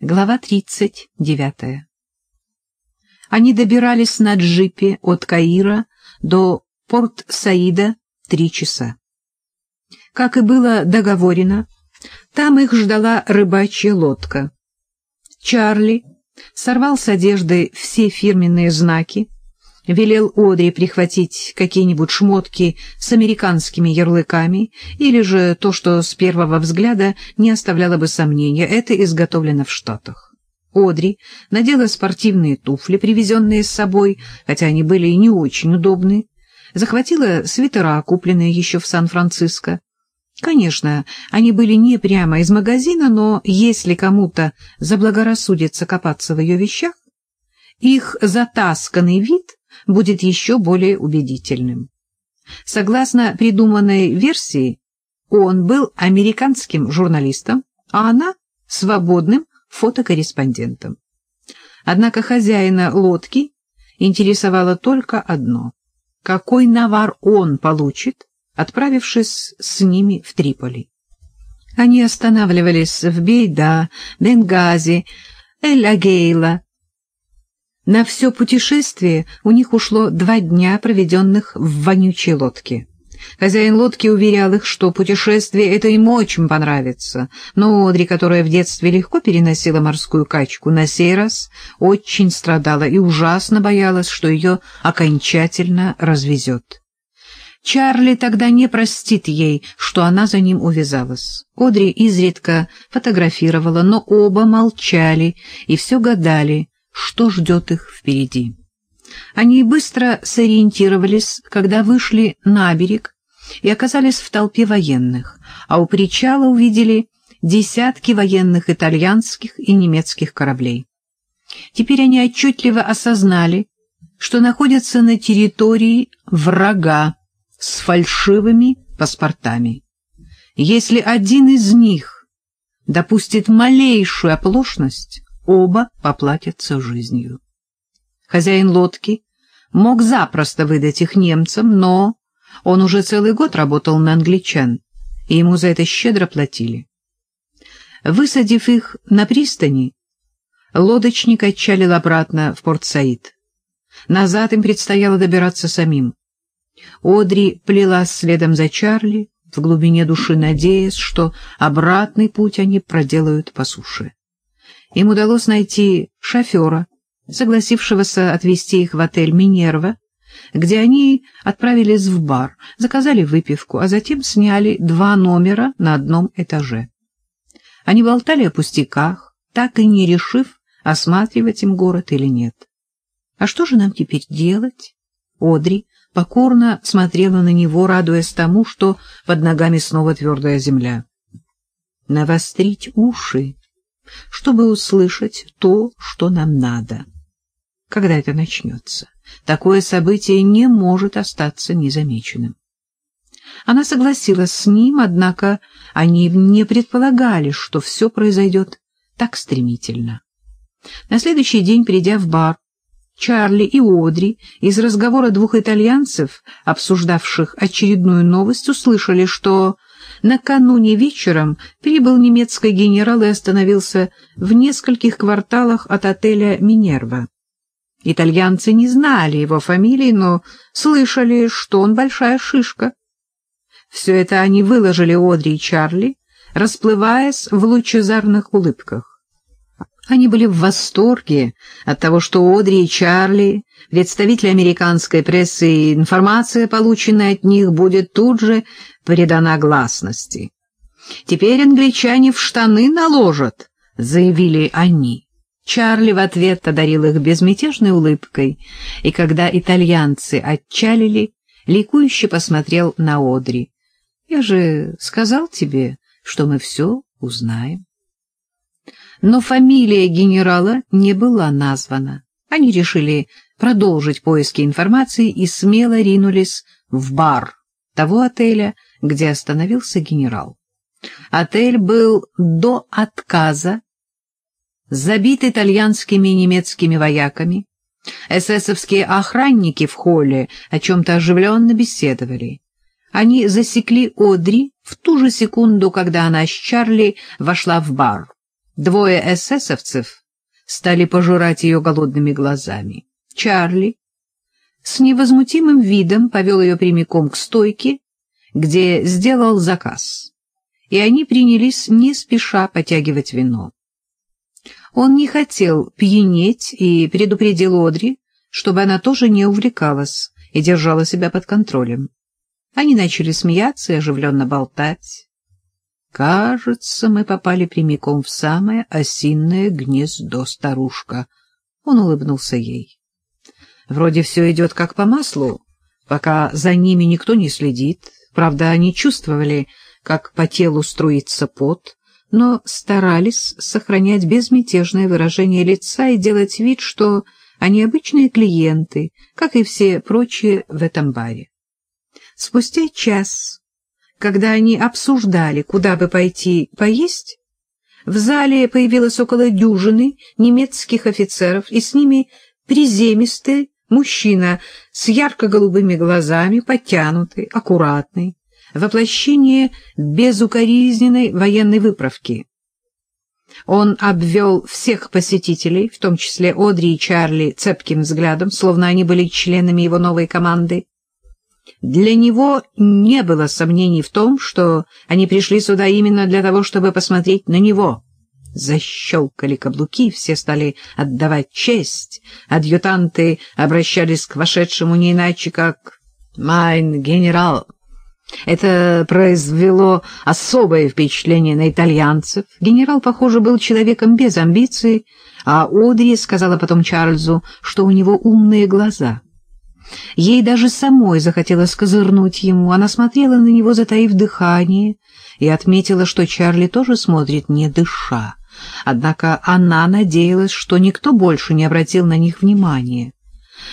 Глава 39. Они добирались на джипе от Каира до Порт-Саида три часа. Как и было договорено, там их ждала рыбачья лодка. Чарли сорвал с одежды все фирменные знаки, велел Одри прихватить какие-нибудь шмотки с американскими ярлыками или же то, что с первого взгляда не оставляло бы сомнения, это изготовлено в Штатах. Одри надела спортивные туфли, привезенные с собой, хотя они были и не очень удобны, захватила свитера, купленные еще в Сан-Франциско. Конечно, они были не прямо из магазина, но если кому-то заблагорассудится копаться в ее вещах, их затасканный вид будет еще более убедительным. Согласно придуманной версии, он был американским журналистом, а она — свободным фотокорреспондентом. Однако хозяина лодки интересовало только одно — какой навар он получит, отправившись с ними в Триполи. Они останавливались в Бейда, Бенгази, Эль-Агейла, на все путешествие у них ушло два дня, проведенных в вонючей лодке. Хозяин лодки уверял их, что путешествие это им очень понравится, но Одри, которая в детстве легко переносила морскую качку, на сей раз очень страдала и ужасно боялась, что ее окончательно развезет. Чарли тогда не простит ей, что она за ним увязалась. Одри изредка фотографировала, но оба молчали и все гадали, что ждет их впереди. Они быстро сориентировались, когда вышли на берег и оказались в толпе военных, а у причала увидели десятки военных итальянских и немецких кораблей. Теперь они отчетливо осознали, что находятся на территории врага с фальшивыми паспортами. Если один из них допустит малейшую оплошность, оба поплатятся жизнью. Хозяин лодки мог запросто выдать их немцам, но он уже целый год работал на англичан, и ему за это щедро платили. Высадив их на пристани, лодочник отчалил обратно в Порт-Саид. Назад им предстояло добираться самим. Одри плелась следом за Чарли, в глубине души надеясь, что обратный путь они проделают по суше им удалось найти шофера, согласившегося отвезти их в отель «Минерва», где они отправились в бар, заказали выпивку, а затем сняли два номера на одном этаже. Они болтали о пустяках, так и не решив, осматривать им город или нет. «А что же нам теперь делать?» Одри покорно смотрела на него, радуясь тому, что под ногами снова твердая земля. «Навострить уши чтобы услышать то, что нам надо. Когда это начнется? Такое событие не может остаться незамеченным. Она согласилась с ним, однако они не предполагали, что все произойдет так стремительно. На следующий день, придя в бар, Чарли и Одри из разговора двух итальянцев, обсуждавших очередную новость, услышали, что Накануне вечером прибыл немецкий генерал и остановился в нескольких кварталах от отеля «Минерва». Итальянцы не знали его фамилии, но слышали, что он большая шишка. Все это они выложили Одри и Чарли, расплываясь в лучезарных улыбках. Они были в восторге от того, что Одри и Чарли, представители американской прессы и информация, полученная от них, будет тут же придана гласности. «Теперь англичане в штаны наложат», — заявили они. Чарли в ответ одарил их безмятежной улыбкой, и когда итальянцы отчалили, ликующе посмотрел на Одри. «Я же сказал тебе, что мы все узнаем». Но фамилия генерала не была названа. Они решили продолжить поиски информации и смело ринулись в бар того отеля, где остановился генерал. Отель был до отказа забит итальянскими и немецкими вояками. Эсэсовские охранники в холле о чем-то оживленно беседовали. Они засекли Одри в ту же секунду, когда она с Чарли вошла в бар. Двое эсэсовцев стали пожирать ее голодными глазами. Чарли с невозмутимым видом повел ее прямиком к стойке, где сделал заказ, и они принялись не спеша потягивать вино. Он не хотел пьянеть и предупредил Одри, чтобы она тоже не увлекалась и держала себя под контролем. Они начали смеяться и оживленно болтать. «Кажется, мы попали прямиком в самое осинное гнездо, старушка». Он улыбнулся ей. «Вроде все идет как по маслу, пока за ними никто не следит. Правда, они чувствовали, как по телу струится пот, но старались сохранять безмятежное выражение лица и делать вид, что они обычные клиенты, как и все прочие в этом баре. Спустя час, когда они обсуждали, куда бы пойти поесть, в зале появилось около дюжины немецких офицеров, и с ними приземистый мужчина с ярко-голубыми глазами, подтянутый, аккуратный, воплощение безукоризненной военной выправки. Он обвел всех посетителей, в том числе Одри и Чарли, цепким взглядом, словно они были членами его новой команды. Для него не было сомнений в том, что они пришли сюда именно для того, чтобы посмотреть на него. Защелкали каблуки, все стали отдавать честь. Адъютанты обращались к вошедшему не иначе, как «Майн генерал». Это произвело особое впечатление на итальянцев. Генерал, похоже, был человеком без амбиций, а Одри сказала потом Чарльзу, что у него умные глаза. Ей даже самой захотелось козырнуть ему. Она смотрела на него, затаив дыхание, и отметила, что Чарли тоже смотрит, не дыша. Однако она надеялась, что никто больше не обратил на них внимания.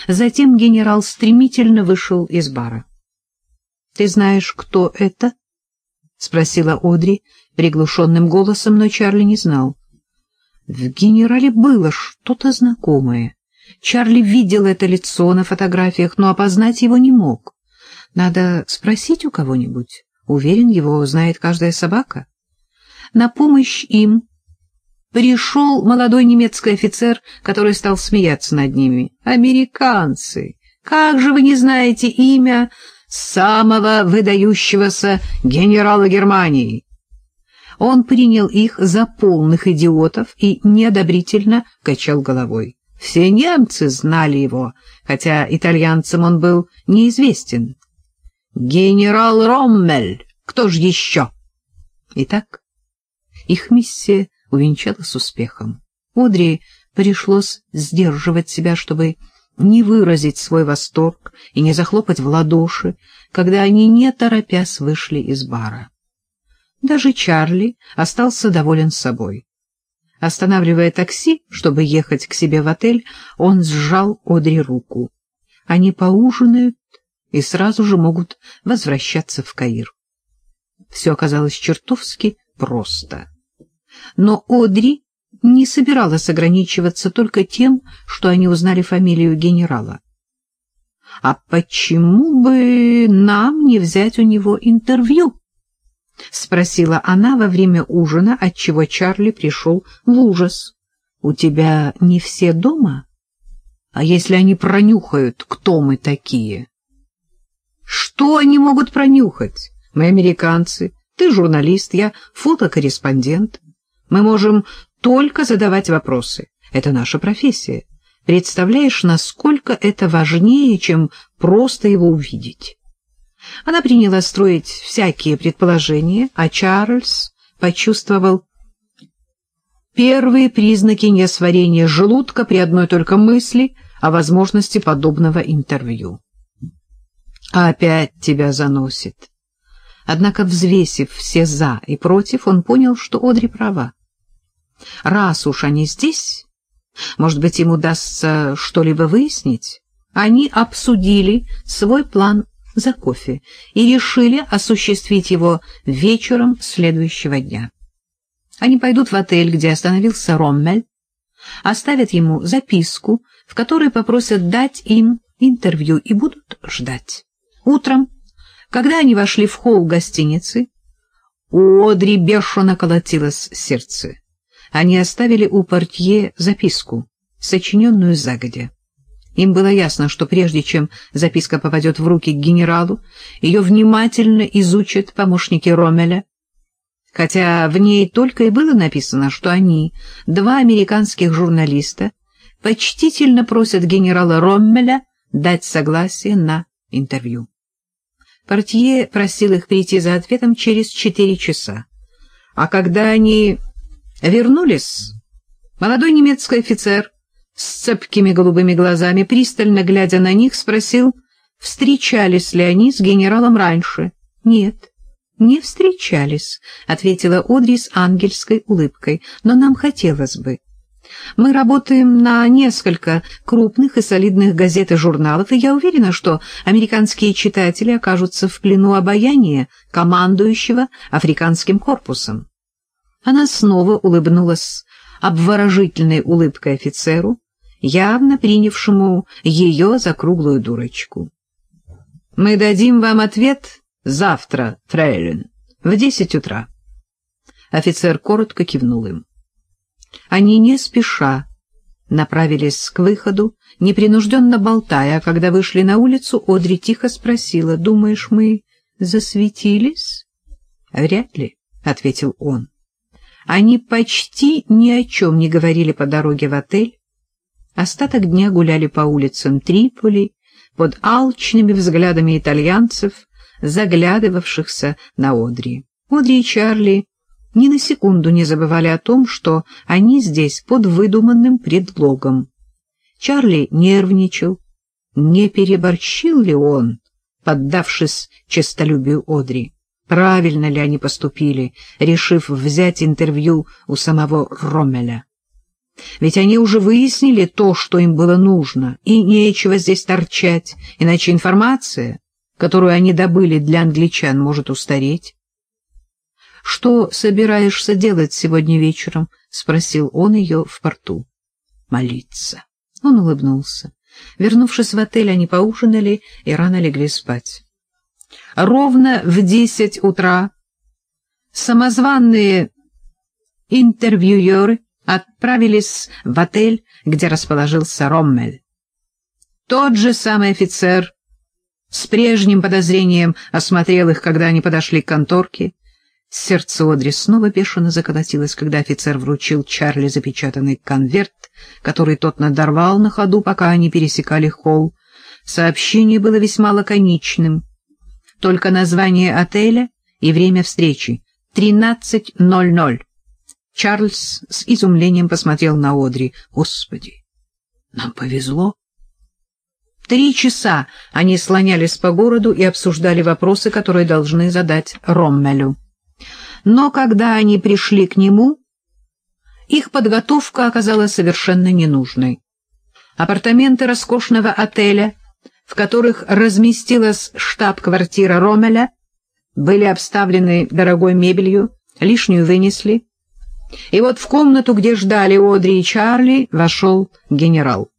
Затем генерал стремительно вышел из бара. — Ты знаешь, кто это? — спросила Одри приглушенным голосом, но Чарли не знал. В генерале было что-то знакомое. Чарли видел это лицо на фотографиях, но опознать его не мог. Надо спросить у кого-нибудь. Уверен, его знает каждая собака. На помощь им пришел молодой немецкий офицер, который стал смеяться над ними. «Американцы! Как же вы не знаете имя самого выдающегося генерала Германии. Он принял их за полных идиотов и неодобрительно качал головой. Все немцы знали его, хотя итальянцам он был неизвестен. «Генерал Роммель! Кто же еще?» Итак, их миссия увенчалась успехом. Одри пришлось сдерживать себя, чтобы не выразить свой восторг и не захлопать в ладоши, когда они, не торопясь, вышли из бара. Даже Чарли остался доволен собой. Останавливая такси, чтобы ехать к себе в отель, он сжал Одри руку. Они поужинают и сразу же могут возвращаться в Каир. Все оказалось чертовски просто. Но Одри не собиралась ограничиваться только тем, что они узнали фамилию генерала. «А почему бы нам не взять у него интервью?» — спросила она во время ужина, отчего Чарли пришел в ужас. «У тебя не все дома? А если они пронюхают, кто мы такие?» «Что они могут пронюхать? Мы американцы, ты журналист, я фотокорреспондент. Мы можем только задавать вопросы. Это наша профессия. Представляешь, насколько это важнее, чем просто его увидеть? Она приняла строить всякие предположения, а Чарльз почувствовал первые признаки несварения желудка при одной только мысли о возможности подобного интервью. Опять тебя заносит. Однако, взвесив все «за» и «против», он понял, что Одри права. Раз уж они здесь, может быть, им удастся что-либо выяснить. Они обсудили свой план за кофе и решили осуществить его вечером следующего дня. Они пойдут в отель, где остановился Роммель, оставят ему записку, в которой попросят дать им интервью и будут ждать. Утром, когда они вошли в холл гостиницы, у Одри бешено колотилось сердце. они оставили у портье записку, сочиненную загодя. Им было ясно, что прежде чем записка попадет в руки к генералу, ее внимательно изучат помощники Ромеля, хотя в ней только и было написано, что они, два американских журналиста, почтительно просят генерала Роммеля дать согласие на интервью. Портье просил их прийти за ответом через четыре часа. А когда они вернулись, молодой немецкий офицер с цепкими голубыми глазами, пристально глядя на них, спросил, встречались ли они с генералом раньше. — Нет, не встречались, — ответила Одри с ангельской улыбкой, — но нам хотелось бы. Мы работаем на несколько крупных и солидных газет и журналов, и я уверена, что американские читатели окажутся в плену обаяния командующего африканским корпусом. Она снова улыбнулась обворожительной улыбкой офицеру, явно принявшему ее за круглую дурочку. «Мы дадим вам ответ завтра, фрейлин, в десять утра». Офицер коротко кивнул им. Они не спеша направились к выходу, непринужденно болтая, а когда вышли на улицу, Одри тихо спросила, «Думаешь, мы засветились?» «Вряд ли», — ответил он. Они почти ни о чем не говорили по дороге в отель. Остаток дня гуляли по улицам Триполи под алчными взглядами итальянцев, заглядывавшихся на Одри. Одри и Чарли ни на секунду не забывали о том, что они здесь под выдуманным предлогом. Чарли нервничал. Не переборщил ли он, поддавшись честолюбию Одри? Правильно ли они поступили, решив взять интервью у самого Роммеля? Ведь они уже выяснили то, что им было нужно, и нечего здесь торчать, иначе информация, которую они добыли для англичан, может устареть. «Что собираешься делать сегодня вечером?» — спросил он ее в порту. «Молиться». Он улыбнулся. Вернувшись в отель, они поужинали и рано легли спать. Ровно в десять утра самозванные интервьюеры отправились в отель, где расположился Роммель. Тот же самый офицер с прежним подозрением осмотрел их, когда они подошли к конторке, Сердце Одри снова бешено заколотилось, когда офицер вручил Чарли запечатанный конверт, который тот надорвал на ходу, пока они пересекали холл. Сообщение было весьма лаконичным. Только название отеля и время встречи — 13.00. Чарльз с изумлением посмотрел на Одри. «Господи, нам повезло!» Три часа они слонялись по городу и обсуждали вопросы, которые должны задать Роммелю. Но когда они пришли к нему, их подготовка оказалась совершенно ненужной. Апартаменты роскошного отеля, в которых разместилась штаб-квартира Ромеля, были обставлены дорогой мебелью, лишнюю вынесли. И вот в комнату, где ждали Одри и Чарли, вошел генерал.